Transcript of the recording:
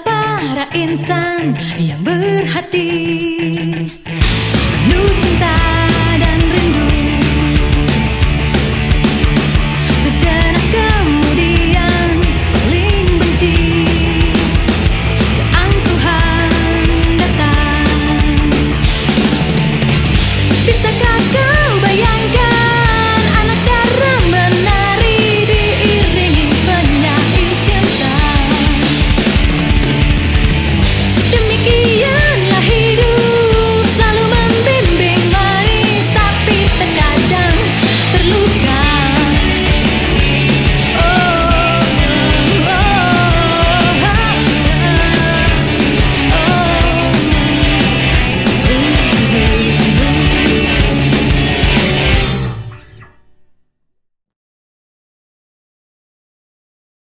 Para insan yang berhati?